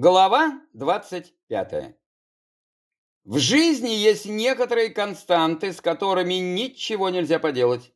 Глава 25. В жизни есть некоторые константы, с которыми ничего нельзя поделать.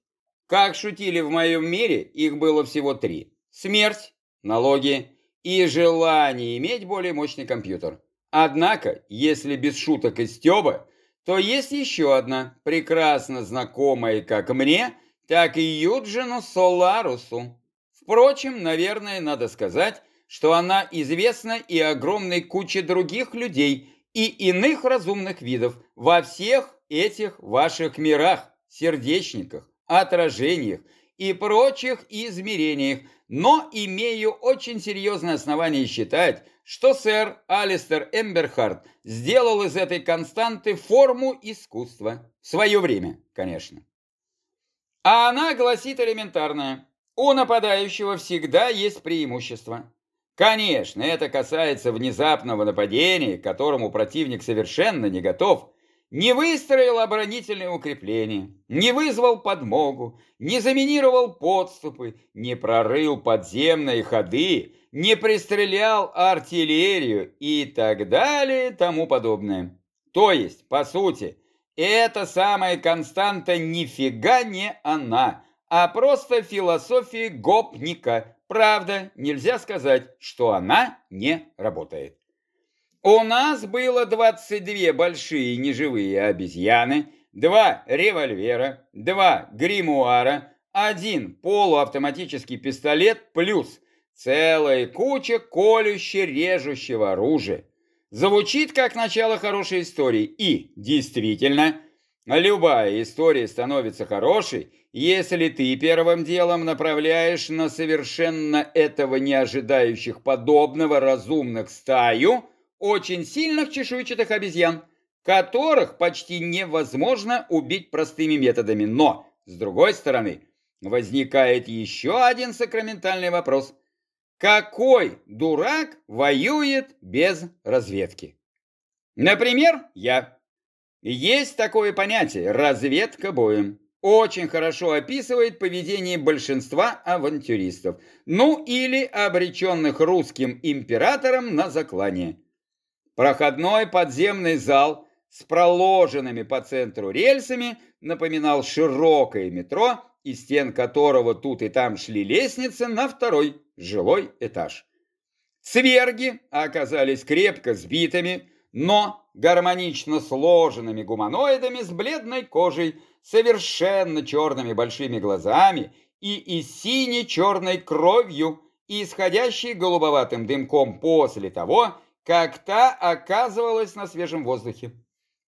Как шутили в моем мире, их было всего три. Смерть, налоги и желание иметь более мощный компьютер. Однако, если без шуток и стеба, то есть еще одна, прекрасно знакомая как мне, так и Юджину Соларусу. Впрочем, наверное, надо сказать, что она известна и огромной куче других людей и иных разумных видов во всех этих ваших мирах, сердечниках, отражениях и прочих измерениях, но имею очень серьезное основание считать, что сэр Алистер Эмберхарт сделал из этой константы форму искусства. В свое время, конечно. А она гласит элементарное. У нападающего всегда есть преимущество. Конечно, это касается внезапного нападения, к которому противник совершенно не готов, не выстроил оборонительные укрепления, не вызвал подмогу, не заминировал подступы, не прорыл подземные ходы, не пристрелял артиллерию и так далее тому подобное. То есть, по сути, эта самая константа нифига не она, а просто философия гопника, Правда, нельзя сказать, что она не работает. У нас было 22 большие неживые обезьяны, два револьвера, два гримуара, один полуавтоматический пистолет плюс целая куча колюще-режущего оружия. Звучит как начало хорошей истории. И, действительно, любая история становится хорошей, если ты первым делом направляешь на совершенно этого не ожидающих подобного разумных стаю очень сильных чешуйчатых обезьян, которых почти невозможно убить простыми методами. Но, с другой стороны, возникает еще один сакраментальный вопрос. Какой дурак воюет без разведки? Например, я. Есть такое понятие – разведка боем очень хорошо описывает поведение большинства авантюристов, ну или обреченных русским императором на заклание. Проходной подземный зал с проложенными по центру рельсами напоминал широкое метро, из стен которого тут и там шли лестницы на второй жилой этаж. Цверги оказались крепко сбитыми, но гармонично сложенными гуманоидами с бледной кожей, совершенно черными большими глазами и, и сине-черной кровью, исходящей голубоватым дымком после того, как та оказывалась на свежем воздухе.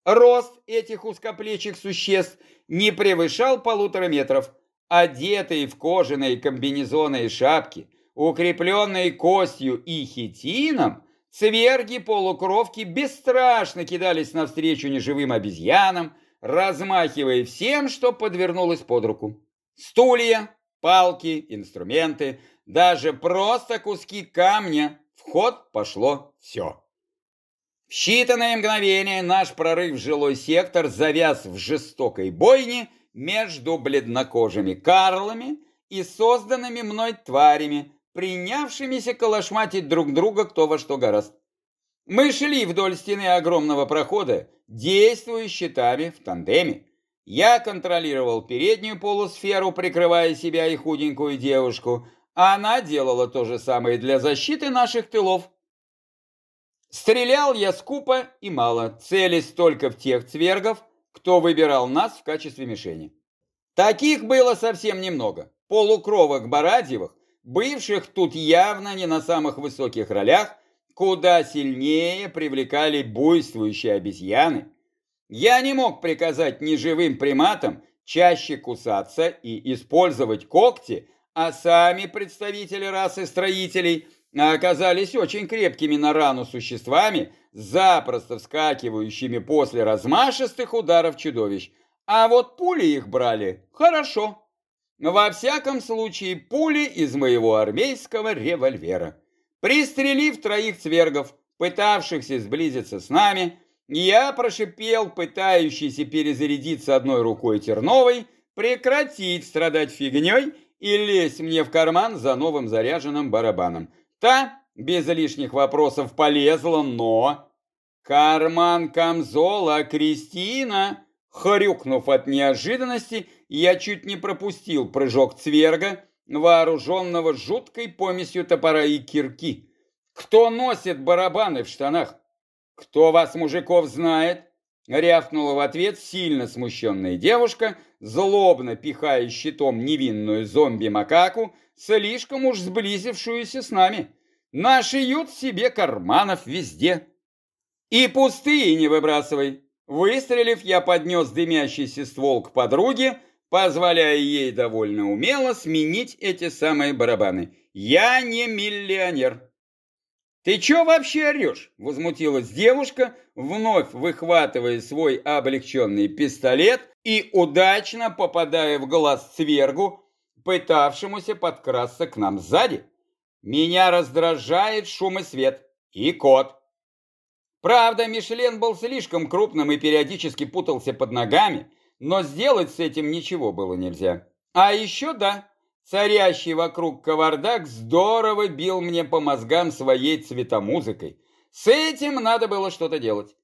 Рост этих узкоплечих существ не превышал полутора метров, одетые в кожаные комбинезоны и шапки, укрепленные костью и хитином, цверги-полукровки бесстрашно кидались навстречу неживым обезьянам, размахивая всем, что подвернулось под руку. Стулья, палки, инструменты, даже просто куски камня. В ход пошло все. В считанные мгновения наш прорыв в жилой сектор завяз в жестокой бойне между бледнокожими карлами и созданными мной тварями, принявшимися колошматить друг друга кто во что гораст. Мы шли вдоль стены огромного прохода, действуя щитами в тандеме. Я контролировал переднюю полусферу, прикрывая себя и худенькую девушку, она делала то же самое для защиты наших тылов. Стрелял я скупо и мало, целясь только в тех цвергов, кто выбирал нас в качестве мишени. Таких было совсем немного. Полукровок Барадьевых, бывших тут явно не на самых высоких ролях, куда сильнее привлекали буйствующие обезьяны. Я не мог приказать неживым приматам чаще кусаться и использовать когти, а сами представители расы строителей оказались очень крепкими на рану существами, запросто вскакивающими после размашистых ударов чудовищ. А вот пули их брали хорошо. Во всяком случае, пули из моего армейского револьвера. Пристрелив троих цвергов, пытавшихся сблизиться с нами, я прошипел, пытающийся перезарядиться одной рукой Терновой, прекратить страдать фигней и лезть мне в карман за новым заряженным барабаном. Та, без лишних вопросов полезла, но... Карман камзола Кристина, хрюкнув от неожиданности, я чуть не пропустил прыжок цверга, вооруженного жуткой помесью топора и кирки. Кто носит барабаны в штанах? Кто вас, мужиков, знает? Рявкнула в ответ сильно смущенная девушка, злобно пихая щитом невинную зомби-макаку, слишком уж сблизившуюся с нами. Нашиют себе карманов везде. И пустые не выбрасывай. Выстрелив, я поднес дымящийся ствол к подруге, позволяя ей довольно умело сменить эти самые барабаны. Я не миллионер. «Ты чё вообще орёшь?» – возмутилась девушка, вновь выхватывая свой облегченный пистолет и удачно попадая в глаз свергу, пытавшемуся подкрасться к нам сзади. «Меня раздражает шум и свет. И кот». Правда, Мишлен был слишком крупным и периодически путался под ногами, но сделать с этим ничего было нельзя. А еще да, Царящий вокруг кавардак здорово бил мне по мозгам своей цветомузыкой. С этим надо было что-то делать.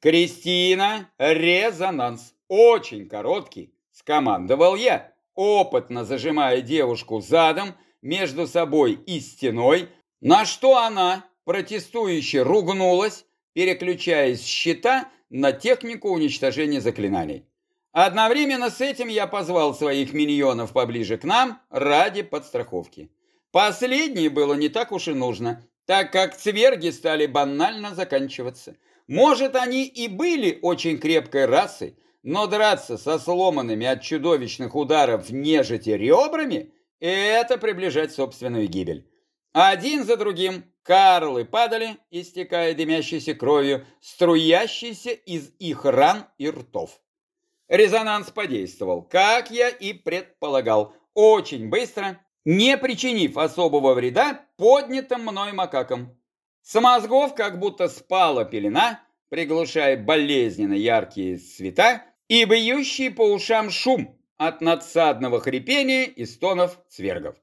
«Кристина, резонанс, очень короткий», — скомандовал я, опытно зажимая девушку задом между собой и стеной, на что она протестующе ругнулась, переключаясь с щита на технику уничтожения заклинаний. Одновременно с этим я позвал своих миньонов поближе к нам ради подстраховки. Последнее было не так уж и нужно, так как цверги стали банально заканчиваться. Может, они и были очень крепкой расой, но драться со сломанными от чудовищных ударов нежити ребрами – это приближать собственную гибель. Один за другим карлы падали, истекая дымящейся кровью, струящейся из их ран и ртов. Резонанс подействовал, как я и предполагал, очень быстро, не причинив особого вреда поднятым мной макакам. С мозгов как будто спала пелена, приглушая болезненно яркие цвета и бьющий по ушам шум от надсадного хрипения и стонов цвергов.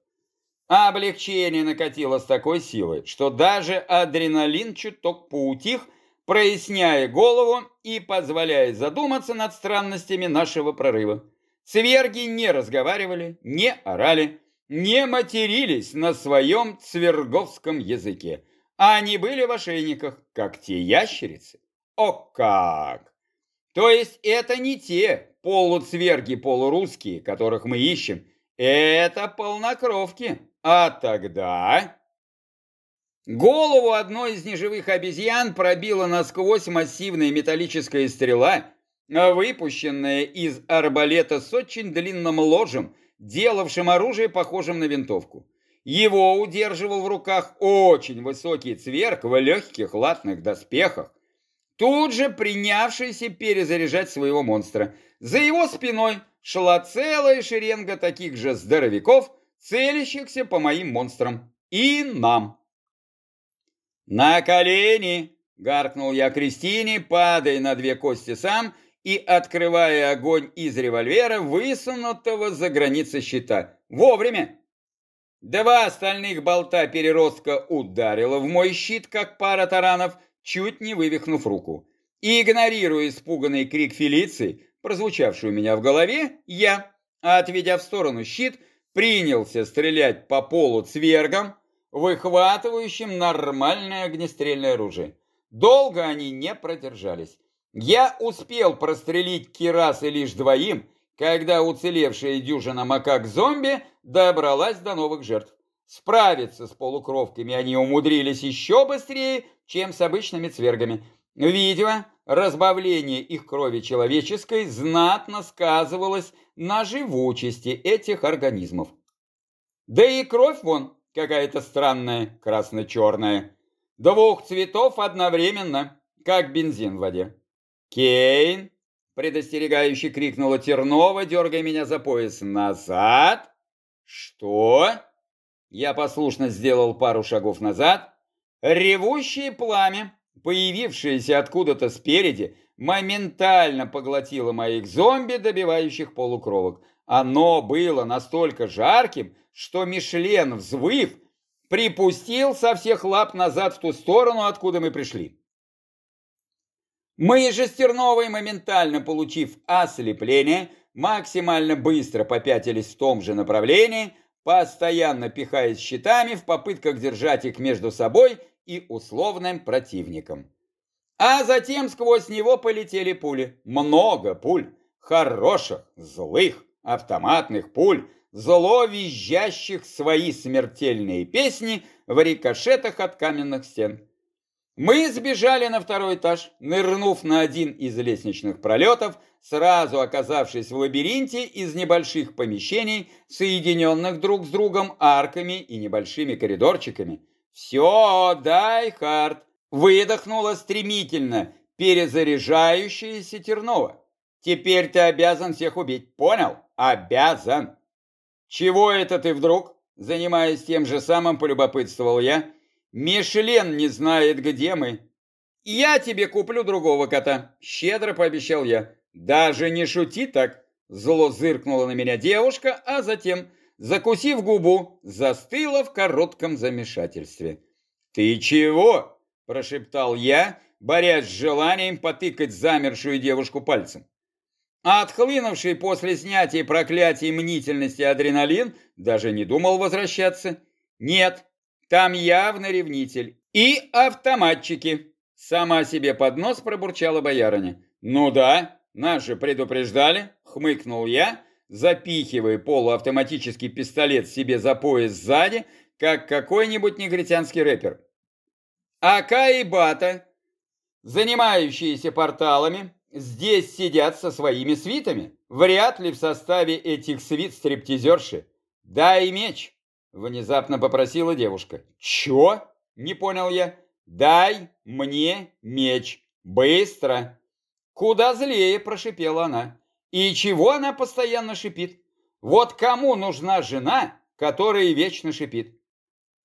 облегчение накатило с такой силой, что даже адреналин чуток поутих, проясняя голову и позволяя задуматься над странностями нашего прорыва. Цверги не разговаривали, не орали, не матерились на своем цверговском языке. Они были в ошейниках, как те ящерицы. О как! То есть это не те полуцверги-полурусские, которых мы ищем, это полнокровки. А тогда... Голову одной из неживых обезьян пробила насквозь массивная металлическая стрела, выпущенная из арбалета с очень длинным ложем, делавшим оружие похожим на винтовку. Его удерживал в руках очень высокий цверк в легких латных доспехах, тут же принявшийся перезаряжать своего монстра. За его спиной шла целая шеренга таких же здоровяков, целящихся по моим монстрам. И нам. «На колени!» — гаркнул я Кристине, падая на две кости сам и открывая огонь из револьвера, высунутого за границы щита. «Вовремя!» Два остальных болта переростка ударило в мой щит, как пара таранов, чуть не вывихнув руку. И, игнорируя испуганный крик Фелиции, прозвучавший у меня в голове, я, отведя в сторону щит, принялся стрелять по полу цвергом, выхватывающим нормальное огнестрельное оружие. Долго они не продержались. Я успел прострелить кирасы лишь двоим, когда уцелевшая дюжина макак-зомби добралась до новых жертв. Справиться с полукровками они умудрились еще быстрее, чем с обычными цвергами. Видимо, разбавление их крови человеческой знатно сказывалось на живучести этих организмов. Да и кровь вон какая-то странная, красно-черная. Двух цветов одновременно, как бензин в воде. «Кейн!» — предостерегающе крикнула Тернова, дергая меня за пояс. «Назад!» «Что?» Я послушно сделал пару шагов назад. Ревущее пламя, появившееся откуда-то спереди, моментально поглотило моих зомби, добивающих полукровок. Оно было настолько жарким, что Мишлен, взвыв, припустил со всех лап назад в ту сторону, откуда мы пришли. Мы же с Терновой, моментально получив ослепление, максимально быстро попятились в том же направлении, постоянно пихаясь щитами в попытках держать их между собой и условным противником. А затем сквозь него полетели пули. Много пуль. Хороших, злых, автоматных пуль, зло визжащих свои смертельные песни в рикошетах от каменных стен. Мы сбежали на второй этаж, нырнув на один из лестничных пролетов, сразу оказавшись в лабиринте из небольших помещений, соединенных друг с другом арками и небольшими коридорчиками. «Все, дай, Харт!» выдохнула стремительно перезаряжающаяся Тернова. «Теперь ты обязан всех убить, понял? Обязан!» «Чего это ты вдруг?» Занимаясь тем же самым, полюбопытствовал я. «Мишлен не знает, где мы». «Я тебе куплю другого кота», — щедро пообещал я. «Даже не шути так», — зло зыркнула на меня девушка, а затем, закусив губу, застыла в коротком замешательстве. «Ты чего?» – прошептал я, борясь с желанием потыкать замершую девушку пальцем. А отхлынувший после снятия проклятий мнительности адреналин даже не думал возвращаться. Нет, там явно ревнитель. И автоматчики. Сама себе под нос пробурчала боярыня. Ну да, наши предупреждали, хмыкнул я, запихивая полуавтоматический пистолет себе за пояс сзади, как какой-нибудь негритянский рэпер. Ака и Бата, занимающиеся порталами, здесь сидят со своими свитами. Вряд ли в составе этих свит стриптизерши. Дай меч, внезапно попросила девушка. Чё? Не понял я. Дай мне меч. Быстро. Куда злее, прошипела она. И чего она постоянно шипит? Вот кому нужна жена, которая вечно шипит?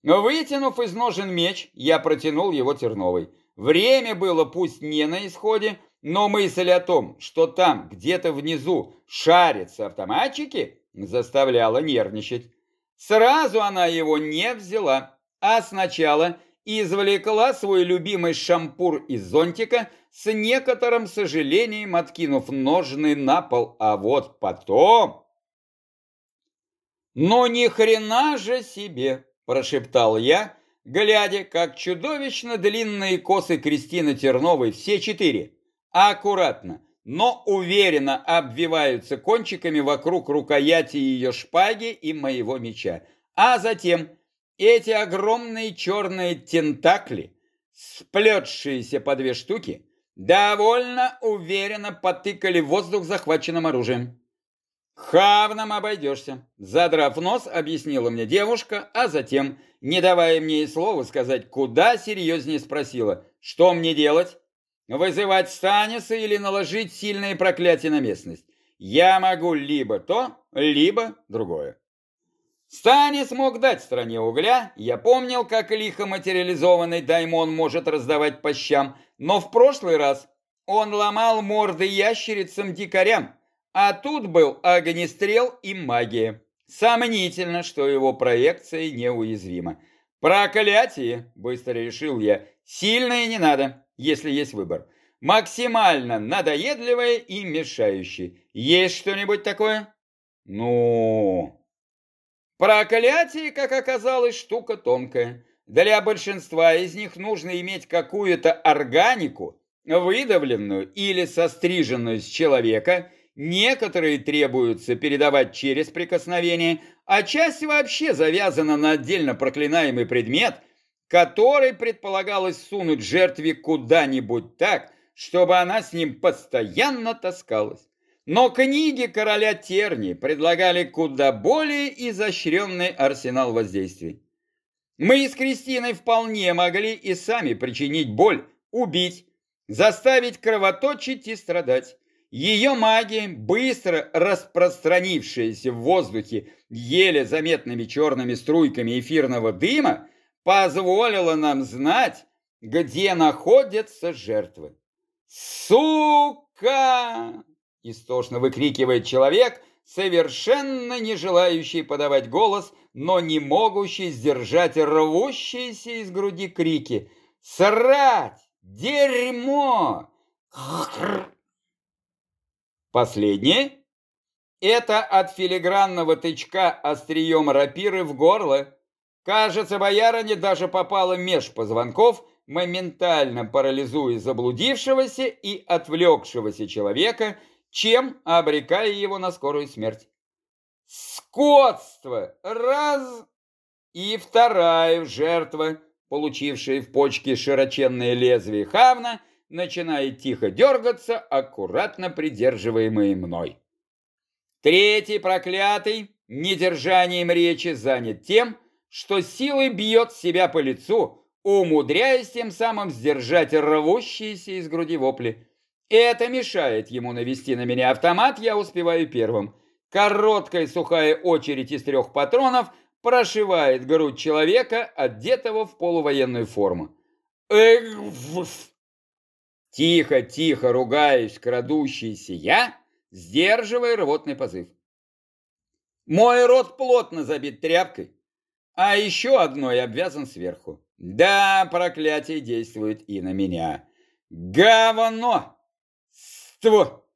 Вытянув из ножен меч, я протянул его Терновой. Время было пусть не на исходе, но мысль о том, что там где-то внизу шарятся автоматчики, заставляла нервничать. Сразу она его не взяла, а сначала извлекла свой любимый шампур из зонтика, с некоторым сожалением откинув ножны на пол, а вот потом... «Ну ни хрена же себе!» – прошептал я, глядя, как чудовищно длинные косы Кристины Терновой, все четыре, аккуратно, но уверенно обвиваются кончиками вокруг рукояти ее шпаги и моего меча. А затем эти огромные черные тентакли, сплетшиеся по две штуки, довольно уверенно потыкали воздух захваченным оружием. «Хавном обойдешься», — задрав нос, объяснила мне девушка, а затем, не давая мне и слова сказать, куда серьезнее спросила, что мне делать? Вызывать Станиса или наложить сильные проклятия на местность? Я могу либо то, либо другое. Станис мог дать стране угля, я помнил, как лихо материализованный даймон может раздавать по щам, но в прошлый раз он ломал морды ящерицам-дикарям, а тут был огнестрел и магия. Сомнительно, что его проекция неуязвима. Проклятие, быстро решил я, сильное не надо, если есть выбор. Максимально надоедливое и мешающее. Есть что-нибудь такое? Ну... Проклятие, как оказалось, штука тонкая. Для большинства из них нужно иметь какую-то органику, выдавленную или состриженную с человека, некоторые требуются передавать через прикосновение, а часть вообще завязана на отдельно проклинаемый предмет, который предполагалось сунуть жертве куда-нибудь так, чтобы она с ним постоянно таскалась. Но книги короля Терни предлагали куда более изощренный арсенал воздействий. Мы с Кристиной вполне могли и сами причинить боль, убить, заставить кровоточить и страдать. Ее магия, быстро распространившаяся в воздухе еле заметными черными струйками эфирного дыма, позволила нам знать, где находятся жертвы. «Сука!» Истошно выкрикивает человек, совершенно не желающий подавать голос, но не могущий сдержать рвущиеся из груди крики. «Срать! Дерьмо!» Последнее – это от филигранного тычка острием рапиры в горло. Кажется, боярыне даже попала меж позвонков, моментально парализуя заблудившегося и отвлекшегося человека, чем обрекая его на скорую смерть. Скотство! Раз! И вторая жертва, получившая в почке широченное лезвие хавна, начинает тихо дергаться, аккуратно придерживаемый мной. Третий проклятый, недержанием речи, занят тем, что силой бьет себя по лицу, умудряясь тем самым сдержать рвущиеся из груди вопли. Это мешает ему навести на меня автомат, я успеваю первым. Короткая сухая очередь из трех патронов прошивает грудь человека, одетого в полувоенную форму. Эх, Тихо, тихо ругаюсь, крадущийся я, сдерживая рвотный позыв. Мой рот плотно забит тряпкой, а еще одной обвязан сверху. Да, проклятие действует и на меня. Говно! Ство!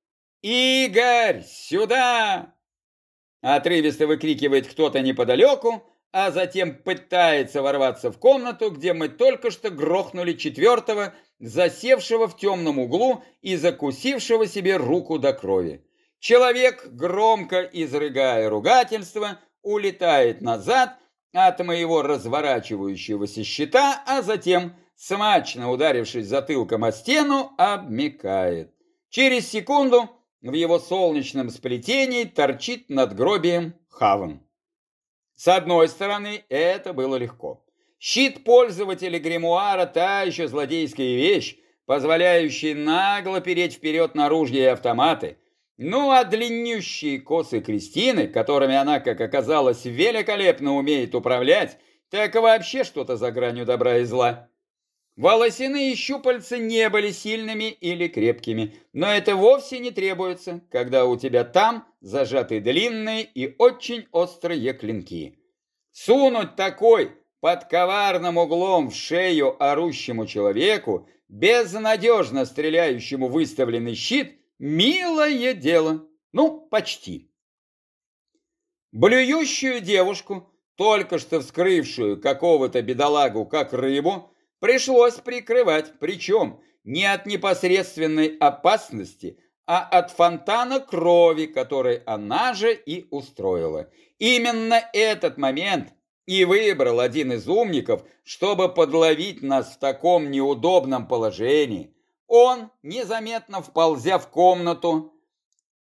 Игорь, сюда! Отрывисто выкрикивает кто-то неподалеку, а затем пытается ворваться в комнату, где мы только что грохнули четвертого, засевшего в темном углу и закусившего себе руку до крови. Человек, громко изрыгая ругательство, улетает назад от моего разворачивающегося щита, а затем, смачно ударившись затылком о стену, обмекает. Через секунду в его солнечном сплетении торчит над гробием хаван. С одной стороны, это было легко. Щит пользователя гримуара – та еще злодейская вещь, позволяющая нагло переть вперед на ружья и автоматы. Ну а длиннющие косы Кристины, которыми она, как оказалось, великолепно умеет управлять, так вообще что-то за гранью добра и зла. Волосяные щупальца не были сильными или крепкими, но это вовсе не требуется, когда у тебя там зажаты длинные и очень острые клинки. Сунуть такой под коварным углом в шею орущему человеку, безнадежно стреляющему выставленный щит, милое дело. Ну, почти. Блюющую девушку, только что вскрывшую какого-то бедолагу как рыбу, пришлось прикрывать, причем не от непосредственной опасности, а от фонтана крови, который она же и устроила. Именно этот момент и выбрал один из умников, чтобы подловить нас в таком неудобном положении. Он, незаметно вползя в комнату,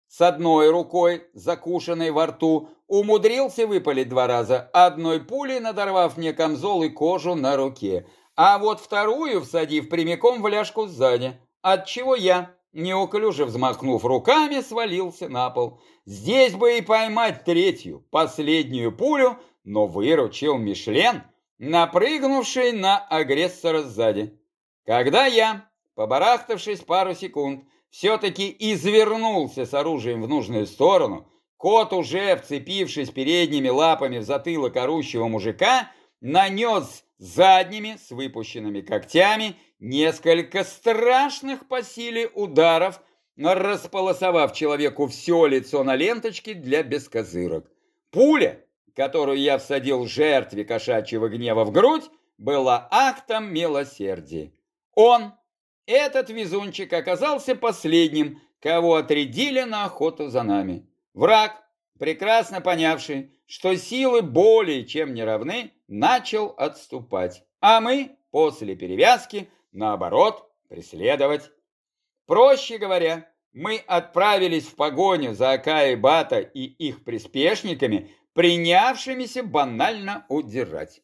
с одной рукой, закушенной во рту, умудрился выпалить два раза, одной пулей надорвав мне камзол и кожу на руке – а вот вторую всадив прямиком в ляжку сзади, отчего я, неуклюже взмахнув руками, свалился на пол. Здесь бы и поймать третью, последнюю пулю, но выручил Мишлен, напрыгнувший на агрессора сзади. Когда я, побарахтавшись пару секунд, все-таки извернулся с оружием в нужную сторону, кот, уже вцепившись передними лапами в затылок орущего мужика, нанес задними с выпущенными когтями несколько страшных по силе ударов, располосовав человеку все лицо на ленточке для бескозырок. Пуля, которую я всадил жертве кошачьего гнева в грудь, была актом милосердия. Он, этот везунчик, оказался последним, кого отрядили на охоту за нами. Враг, прекрасно понявший, что силы более чем не равны, начал отступать, а мы после перевязки, наоборот, преследовать. Проще говоря, мы отправились в погоню за Акаей Бата и их приспешниками, принявшимися банально удирать.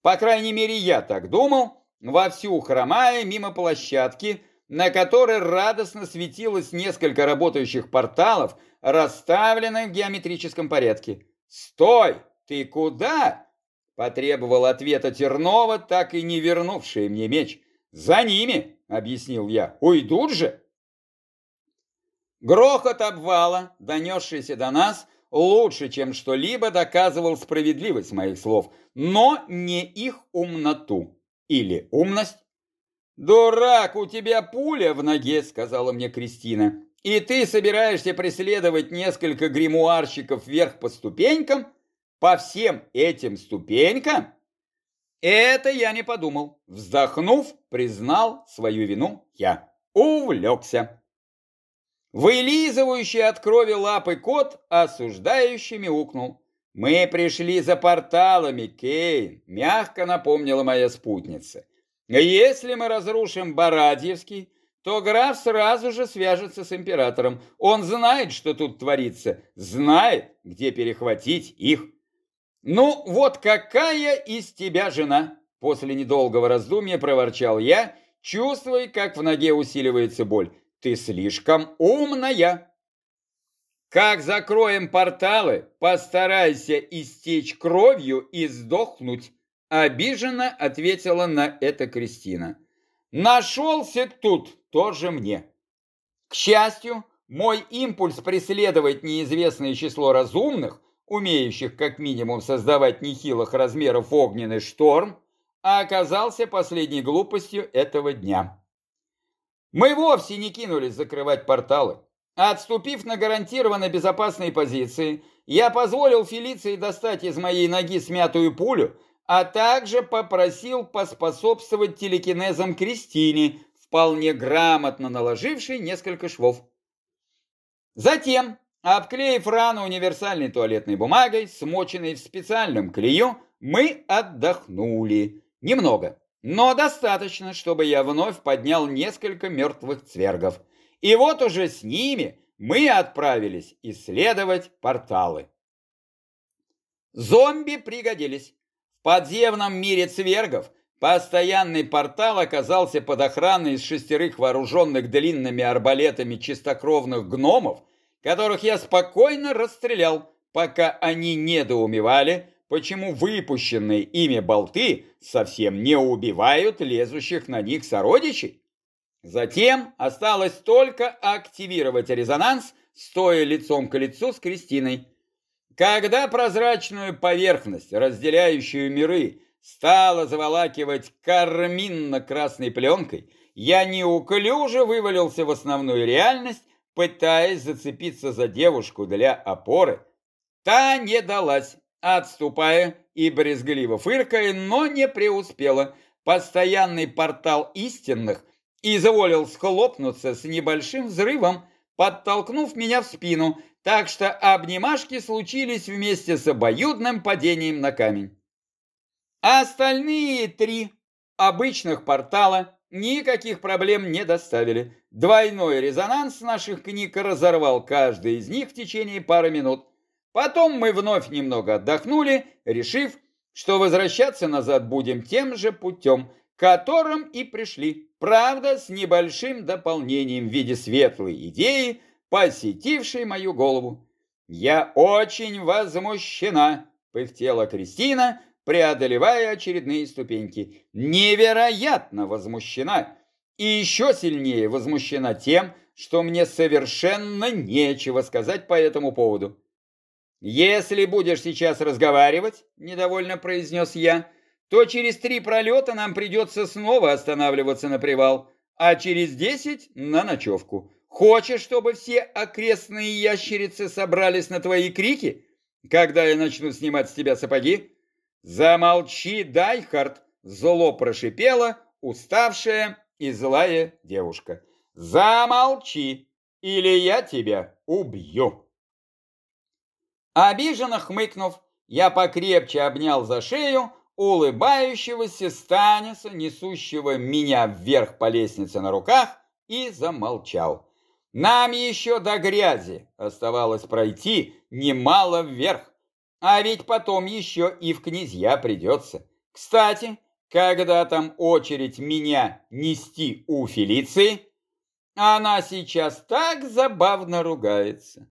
По крайней мере, я так думал, вовсю хромая мимо площадки, на которой радостно светилось несколько работающих порталов, расставленных в геометрическом порядке. «Стой! Ты куда?» Потребовал ответа Тернова, так и не вернувший мне меч. «За ними!» — объяснил я. «Уйдут же!» Грохот обвала, донесшийся до нас, лучше, чем что-либо доказывал справедливость моих слов, но не их умноту или умность. «Дурак, у тебя пуля в ноге», — сказала мне Кристина. «И ты собираешься преследовать несколько гримуарщиков вверх по ступенькам? По всем этим ступенькам?» Это я не подумал. Вздохнув, признал свою вину я. Увлекся. Вылизывающий от крови лапы кот осуждающий мяукнул. «Мы пришли за порталами, Кейн», — мягко напомнила моя спутница. «Если мы разрушим Барадьевский, то граф сразу же свяжется с императором. Он знает, что тут творится, знает, где перехватить их». «Ну, вот какая из тебя жена?» После недолгого раздумья проворчал я, чувствуя, как в ноге усиливается боль. «Ты слишком умная!» «Как закроем порталы, постарайся истечь кровью и сдохнуть!» Обиженно ответила на это Кристина. «Нашелся тут тоже мне!» К счастью, мой импульс преследовать неизвестное число разумных умеющих как минимум создавать нехилых размеров огненный шторм, оказался последней глупостью этого дня. Мы вовсе не кинулись закрывать порталы. Отступив на гарантированно безопасные позиции, я позволил Фелиции достать из моей ноги смятую пулю, а также попросил поспособствовать телекинезам Кристине, вполне грамотно наложившей несколько швов. Затем Обклеив рану универсальной туалетной бумагой, смоченной в специальном клею, мы отдохнули. Немного, но достаточно, чтобы я вновь поднял несколько мертвых цвергов. И вот уже с ними мы отправились исследовать порталы. Зомби пригодились. В подземном мире цвергов постоянный портал оказался под охраной из шестерых вооруженных длинными арбалетами чистокровных гномов, которых я спокойно расстрелял, пока они недоумевали, почему выпущенные ими болты совсем не убивают лезущих на них сородичей. Затем осталось только активировать резонанс, стоя лицом к лицу с Кристиной. Когда прозрачную поверхность, разделяющую миры, стала заволакивать карминно-красной пленкой, я неуклюже вывалился в основную реальность пытаясь зацепиться за девушку для опоры. Та не далась, отступая и брезгливо фыркая, но не преуспела. Постоянный портал истинных изволил схлопнуться с небольшим взрывом, подтолкнув меня в спину, так что обнимашки случились вместе с обоюдным падением на камень. Остальные три обычных портала никаких проблем не доставили. Двойной резонанс наших книг разорвал каждый из них в течение пары минут. Потом мы вновь немного отдохнули, решив, что возвращаться назад будем тем же путем, которым и пришли. Правда, с небольшим дополнением в виде светлой идеи, посетившей мою голову. «Я очень возмущена», — пыхтела Кристина, преодолевая очередные ступеньки. Невероятно возмущена. И еще сильнее возмущена тем, что мне совершенно нечего сказать по этому поводу. «Если будешь сейчас разговаривать», — недовольно произнес я, «то через три пролета нам придется снова останавливаться на привал, а через десять — на ночевку. Хочешь, чтобы все окрестные ящерицы собрались на твои крики, когда я начну снимать с тебя сапоги?» «Замолчи, Дайхард!» — зло прошипела уставшая и злая девушка. «Замолчи, или я тебя убью!» Обиженно хмыкнув, я покрепче обнял за шею улыбающегося Станиса, несущего меня вверх по лестнице на руках, и замолчал. Нам еще до грязи оставалось пройти немало вверх. А ведь потом еще и в князья придется. Кстати, когда там очередь меня нести у Фелиции, она сейчас так забавно ругается.